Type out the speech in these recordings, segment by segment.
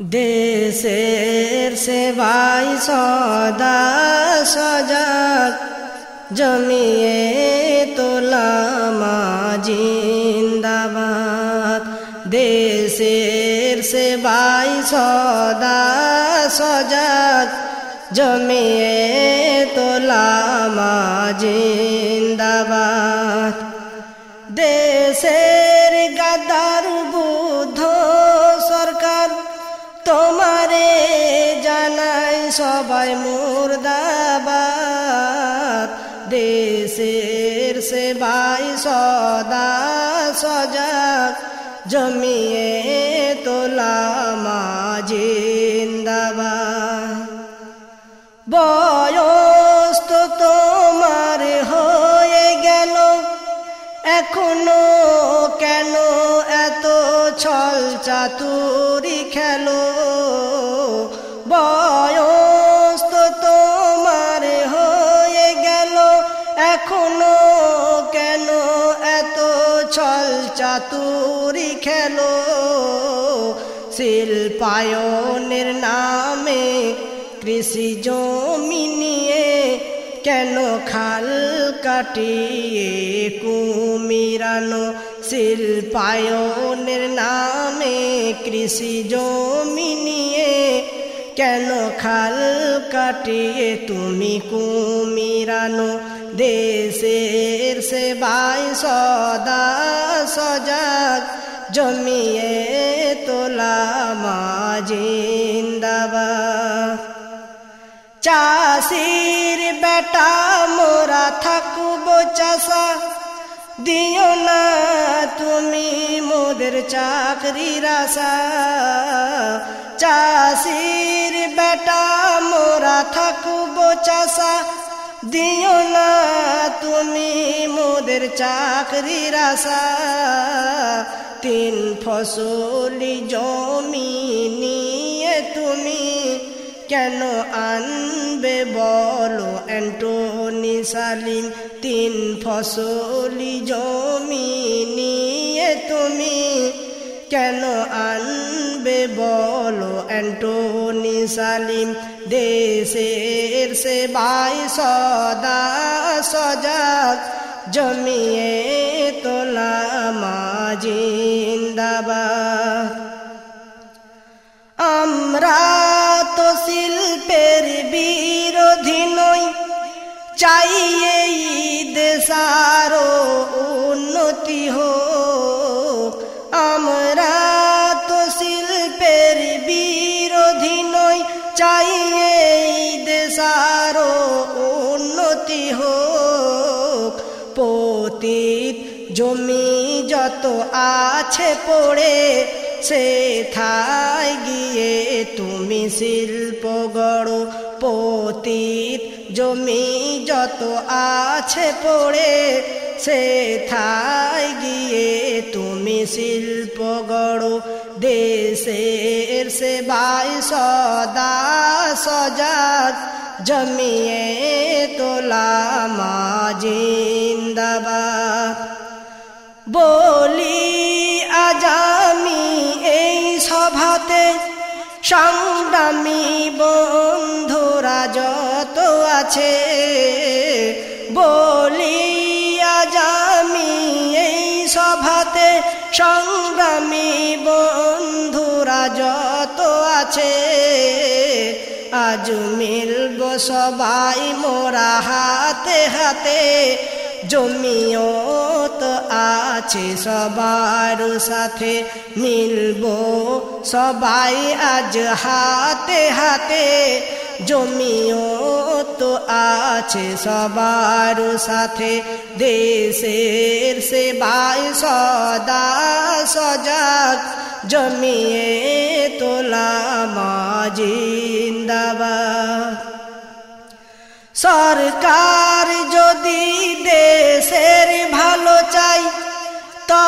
দেশের সেবাই সদা সজাগ জমিয়ে তোলামা জিন্দাবাদ দেশের সেবাই সদা সজাগ জমিয়ে তোলামা জিন্দাবাদ দেশের দেশের সেবাই সদা সজাগ। জমিয়ে তোলামা জিন্দাবাদ বয়স তো তোমার হয়ে গেল। এখনও কেন এত ছল চাতুরি খেলো? ছল চাতুরি খেলো। শিল্পায়নের নামে কৃষি জমি নিয়ে কেন খাল কাটিয়ে কুমিরানো? শিল্পায়নের নামে কৃষি জমি নিয়ে কেন খাল কাটিয়ে তুমি কুমিরানো? দেশের সেবাই সদা সজাগ, জমিয়ে তোলা মা জিন্দাবাদ। চাষির বেটা, মোরা থাকুব চাষা, দিও না তুমি মোদের চাকরির আশা। চাষির বেটা, মোরা থাকুব চাষা দিও না তুমি মোদের চাকরির আশা। তিন ফসলি জমি নিয়ে তুমি কেন আনবে বলো, অ্যান্টনি সালিম? তিন ফসলি জমি নিয়ে তুমি কেন আনবে বলো, অ্যান্টনি সালিম? দেশের সেবাই সদা সজাগ জমিয়ে তোলা মা জিন্দাবাদ। আমরা তো শিল্পের বিরোধী নই চাইয়ে পতীত জমি যত আছে পড়ে সে থাই গিয়ে তুমি শিল্প গড়ো। পতীত জমি যত আছে পড়ে সে থাই গিয়ে তুমি শিল্প গড়ো। দেশের সেবাই সদা সজাগ, জমিয়ে তোলা মা আছে বলিয়া জামি এই সভাতে সংগ্রামী বন্ধুরা যত আছে, আজ মিলব সবাই মোরা হাতে হাতে। জমিও তো আছে, সবার সাথে মিলব। সবাই আজ হাতে হাতে জমিও তো আছে, সবার সাথে দেশের সেবাই সদা সজাগ। জমিয়ে তোলা মা জিন্দাবাদ। সরকার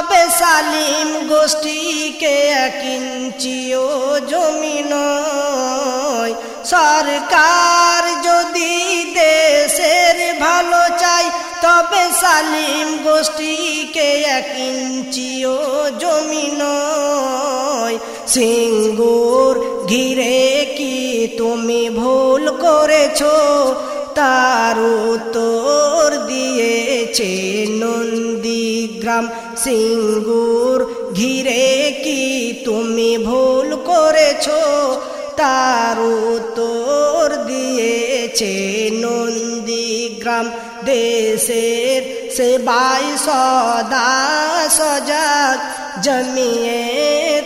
তবে সালিম গোষ্ঠীকে এক ইঞ্চিও জমি নয়। সরকার যদি দেশের ভালো চাই তবে সালিম গোষ্ঠীকে এক ইঞ্চিও জমি নয়। সিঙ্গুর ঘিরে কি তুমি ভুল করেছ? তার উত্তর দিয়েছে নন্দীগ্রাম সিঙ্গুর ঘিরে কি তুমি ভুল করেছ? তার উত্তর দিয়েছে নন্দীগ্রাম দেশের সেবাই সদা সজাগ। জমিয়ে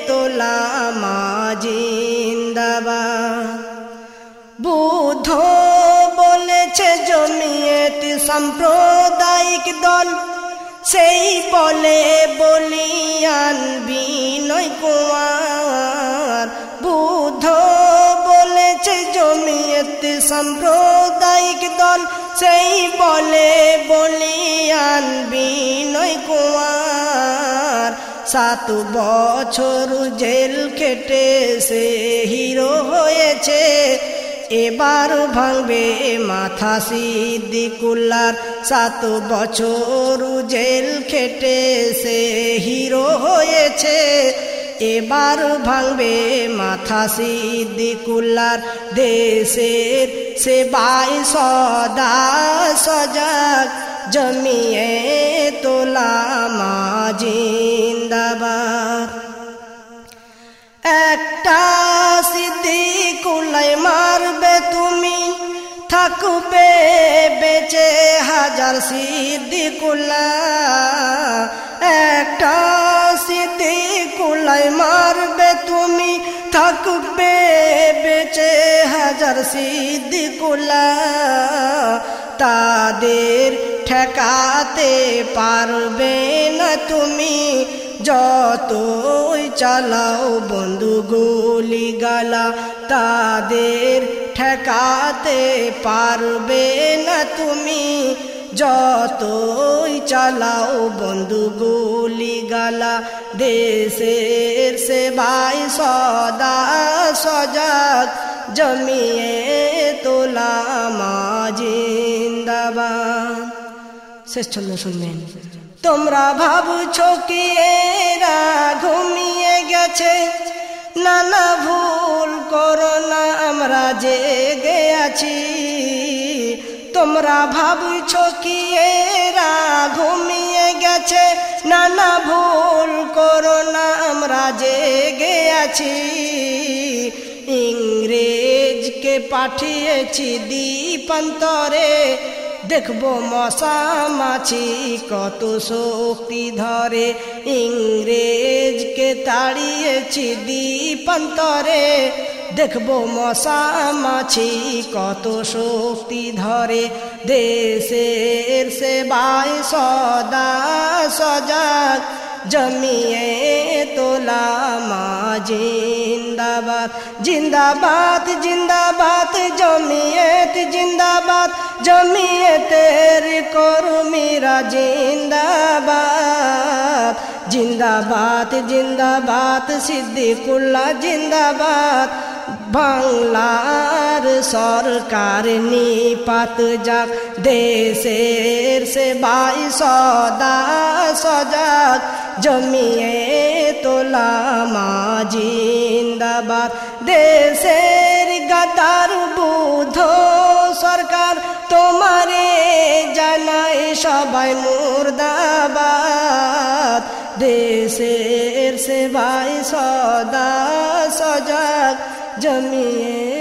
তোলামা জিন্দাবাদ। বুদ্ধ বলেছে জমিয়েতে সাম্প্রদায়িক দল সেই বলে বলিয়ান বিনয় কুমার। বুদ্ধ বলেছে, জমিয়েতে সাম্প্রদায়িক দল। সেই বলে বলিয়ান বিনয় কুমার। সাত বছর জেল খেটে সে হিরো হয়েছে। এবার ভাঙবে মাথা সিদ্দিকুল্লার। সাত বছর জেল খেটে সে হিরো হয়েছে। এবার ভাঙবে মাথা সিদ্দিকুল্লার। দেশের সেবাই সদা সজাগ। জমিয়ে তোলা মা জিন্দাবাদ। একটা মারবে তুমি, থাকবে বেঁচে হাজার সিদ্দিকুল্লা একটা সিদ্দিকুল্লাই মারবে তুমি, থাকবে বেঁচে হাজার সিদ্দিকুল্লা তাদের ঠেকাতে পারবে না তুমি যতই চালাও বন্ধু গুলি গালা তাদের ঠেকাতে পারবে না তুমি। যতই চালাও বন্ধু গুলি গালা দেশের সেবাই সদা সজাগ। জমিয়ে তোলামা জিন্দাবাদ। শেষ ছন্দ শুনবেন। তোমরা ভাবছ কি এরা ঘুমিয়ে গেছে? নানা ভুল করো না, আমরা জেগে আছি। তোমরা ভাবছ কি এরা ঘুমিয়ে গেছে? নানা ভুল করো না, আমরা জেগে আছি। ইংরেজকে পাঠিয়েছি দ্বীপান্তরে। দেখব মশা মাছি কত শক্তি ধরে। ইংরেজকে তাড়িয়েছি দ্বীপান্তরে। দেখব মশা মাছি কত শক্তি ধরে। দেশের সেবায় সদা সজাগ। জমিয়ে তোলামা জিন্দাবাদ জিন্দাবাদ জিন্দাবাদ জমিয়েত জিন্দাবাদ জমিয়েতের কর্মীরা জিন্দাবাদ জিন্দাবাদ জিন্দাবাদ সিদ্দিকুল্লা জিন্দাবাদ বাংলার সরকার নিপাত যাক, দেশের সেবাই সদা সজাগ। জমিয়ে তোলামা জিন্দাবাদ। দেশের গাদার বুধ সরকার, তোমারে জানাই সবাই মুর্দাবাদ। দেশের সেবাই সদা সজাগ। জমিয়ে তোলা মাঝে